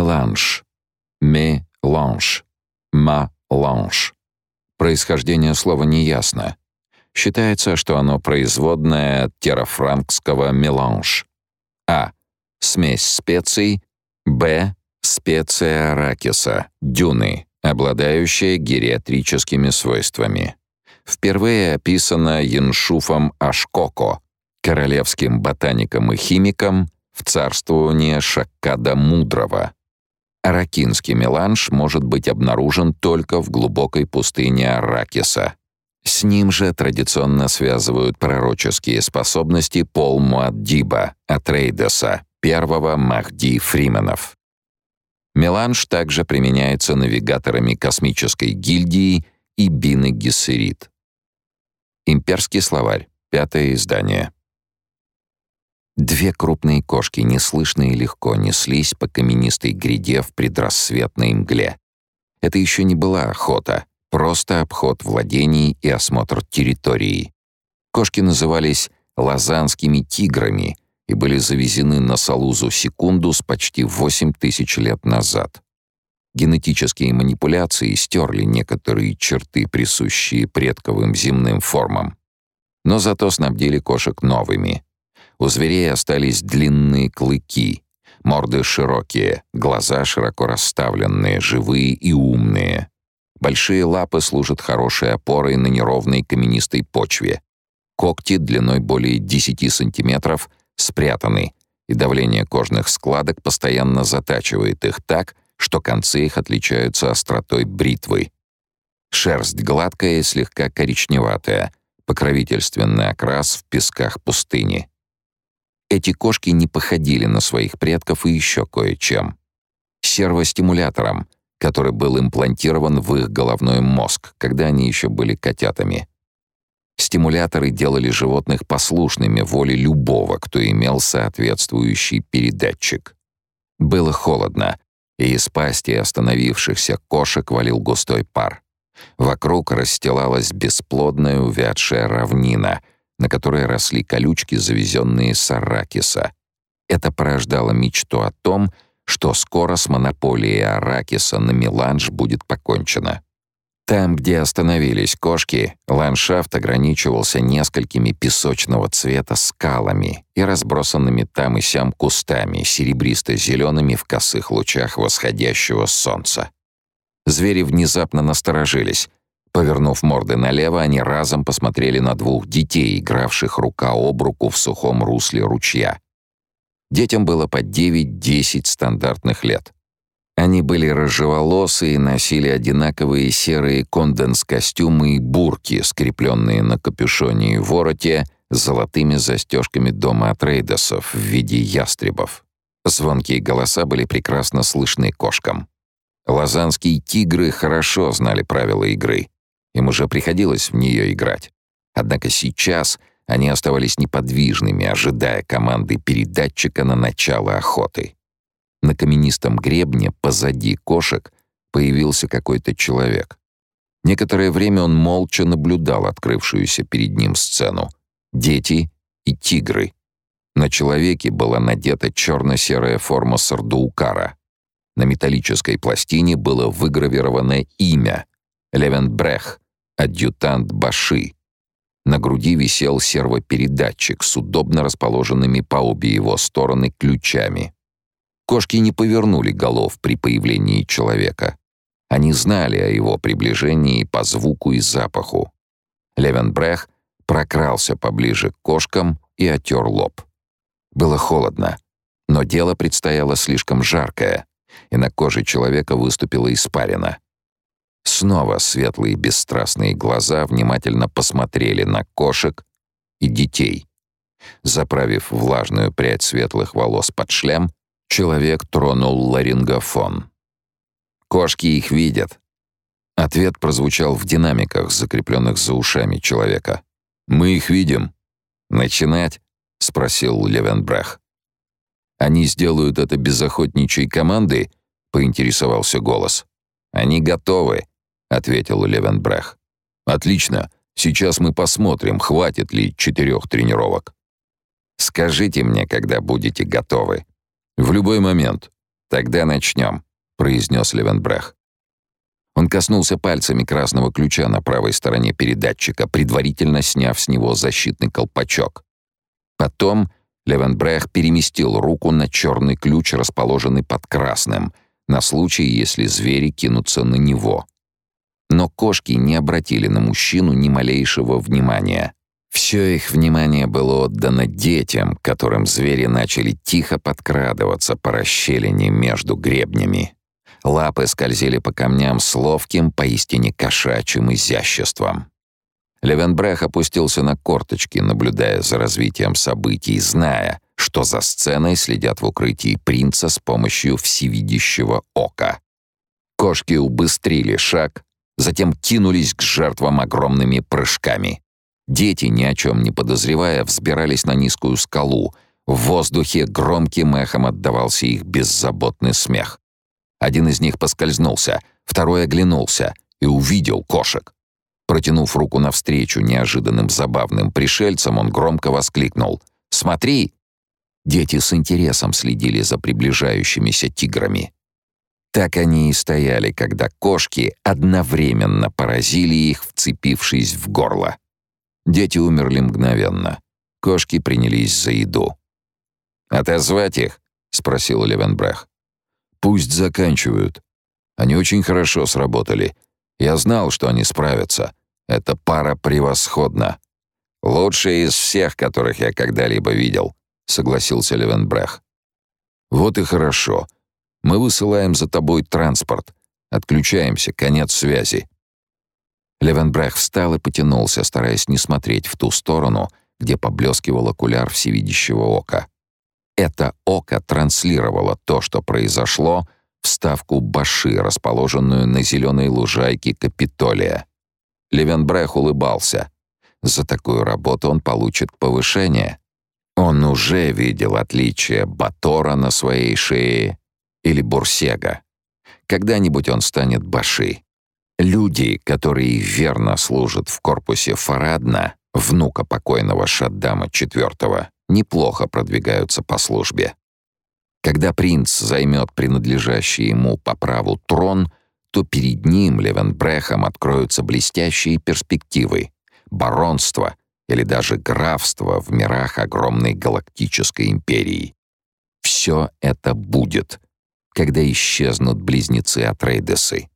Меланж. Меланж. Маланж. Происхождение слова неясно. Считается, что оно производное от терафранкского «меланж». А. Смесь специй. Б. Специя аракиса, дюны, обладающая гериатрическими свойствами. Впервые описана Яншуфом Ашкоко, королевским ботаником и химиком в царствовании Шаккада Мудрого. Аракинский меланж может быть обнаружен только в глубокой пустыне Аракиса. С ним же традиционно связывают пророческие способности Пол Муаддиба Атрейдеса, первого Махди Фрименов. Меланж также применяется навигаторами космической гильдии и Бины Гессерит. Имперский словарь, пятое издание. Две крупные кошки неслышно и легко неслись по каменистой гряде в предрассветной мгле. Это еще не была охота, просто обход владений и осмотр территории. Кошки назывались лазанскими тиграми и были завезены на Салузу секунду с почти 8 тысяч лет назад. Генетические манипуляции стерли некоторые черты, присущие предковым земным формам. Но зато снабдили кошек новыми — у зверей остались длинные клыки, морды широкие, глаза широко расставленные, живые и умные. Большие лапы служат хорошей опорой на неровной каменистой почве. Когти длиной более 10 сантиметров спрятаны, и давление кожных складок постоянно затачивает их так, что концы их отличаются остротой бритвы. Шерсть гладкая и слегка коричневатая, покровительственный окрас в песках пустыни. Эти кошки не походили на своих предков и еще кое-чем. Сервостимулятором, который был имплантирован в их головной мозг, когда они еще были котятами. Стимуляторы делали животных послушными воле любого, кто имел соответствующий передатчик. Было холодно, и из пасти остановившихся кошек валил густой пар. Вокруг расстилалась бесплодная увядшая равнина — на которой росли колючки, завезенные с Аракиса. Это порождало мечту о том, что скоро с монополией Аракиса на меланж будет покончено. Там, где остановились кошки, ландшафт ограничивался несколькими песочного цвета скалами и разбросанными там и сям кустами, серебристо-зелеными в косых лучах восходящего солнца. Звери внезапно насторожились, Повернув морды налево, они разом посмотрели на двух детей, игравших рука об руку в сухом русле ручья. Детям было по 9-10 стандартных лет. Они были рыжеволосые и носили одинаковые серые конденс-костюмы и бурки, скрепленные на капюшоне и вороте золотыми застежками дома Атрейдесов в виде ястребов. Звонкие голоса были прекрасно слышны кошкам. Лазанские тигры хорошо знали правила игры. Им уже приходилось в нее играть. Однако сейчас они оставались неподвижными, ожидая команды передатчика на начало охоты. На каменистом гребне позади кошек появился какой-то человек. Некоторое время он молча наблюдал открывшуюся перед ним сцену. Дети и тигры. На человеке была надета черно-серая форма сардуукара. На металлической пластине было выгравировано имя Левенбрех, адъютант Баши. На груди висел сервопередатчик с удобно расположенными по обе его стороны ключами. Кошки не повернули голов при появлении человека. Они знали о его приближении по звуку и запаху. Левенбрех прокрался поближе к кошкам и отер лоб. Было холодно, но дело предстояло слишком жаркое, и на коже человека выступила испарина. Снова светлые бесстрастные глаза внимательно посмотрели на кошек и детей. Заправив влажную прядь светлых волос под шлем, человек тронул ларингофон. «Кошки их видят». Ответ прозвучал в динамиках, закрепленных за ушами человека. «Мы их видим». «Начинать?» — спросил Левенбрах. «Они сделают это без охотничьей команды?» — поинтересовался голос. «Они готовы», — ответил Левенбрех. «Отлично. Сейчас мы посмотрим, хватит ли четырех тренировок. Скажите мне, когда будете готовы. В любой момент. «Тогда начнем», — произнес Левенбрех. Он коснулся пальцами красного ключа на правой стороне передатчика, предварительно сняв с него защитный колпачок. Потом Левенбрех переместил руку на черный ключ, расположенный под красным, на случай, если звери кинутся на него. Но кошки не обратили на мужчину ни малейшего внимания. Все их внимание было отдано детям, которым звери начали тихо подкрадываться по расщелине между гребнями. Лапы скользили по камням с ловким, поистине кошачьим изяществом. Левенбрех опустился на корточки, наблюдая за развитием событий, зная, что за сценой следят в укрытии принца с помощью всевидящего ока. Кошки убыстрили шаг, затем кинулись к жертвам огромными прыжками. Дети, ни о чем не подозревая, взбирались на низкую скалу. В воздухе громким эхом отдавался их беззаботный смех. Один из них поскользнулся, второй оглянулся и увидел кошек. Протянув руку навстречу неожиданным забавным пришельцам, он громко воскликнул «Смотри!». Дети с интересом следили за приближающимися тиграми. Так они и стояли, когда кошки одновременно поразили их, вцепившись в горло. Дети умерли мгновенно. Кошки принялись за еду. «Отозвать их?» — спросил Левенбрех. Пусть заканчивают. Они очень хорошо сработали. Я знал, что они справятся. Эта пара превосходна. Лучшая из всех, которых я когда-либо видел, согласился Левенбрех. Вот и хорошо. Мы высылаем за тобой транспорт. Отключаемся, конец связи. Левенбрех встал и потянулся, стараясь не смотреть в ту сторону, где поблескивал окуляр всевидящего ока. Это око транслировало то, что произошло, в ставку Баши, расположенную на зеленой лужайке Капитолия. Левенбрех улыбался. За такую работу он получит повышение. Он уже видел отличие Батора на своей шее или Бурсега. Когда-нибудь он станет Баши. Люди, которые верно служат в корпусе Фарадна, внука покойного Шаддама IV, неплохо продвигаются по службе. Когда принц займет принадлежащий ему по праву трон, то перед ним, Левенбрехом, откроются блестящие перспективы, баронство или даже графство в мирах огромной галактической империи. Все это будет, когда исчезнут близнецы Атрейдесы.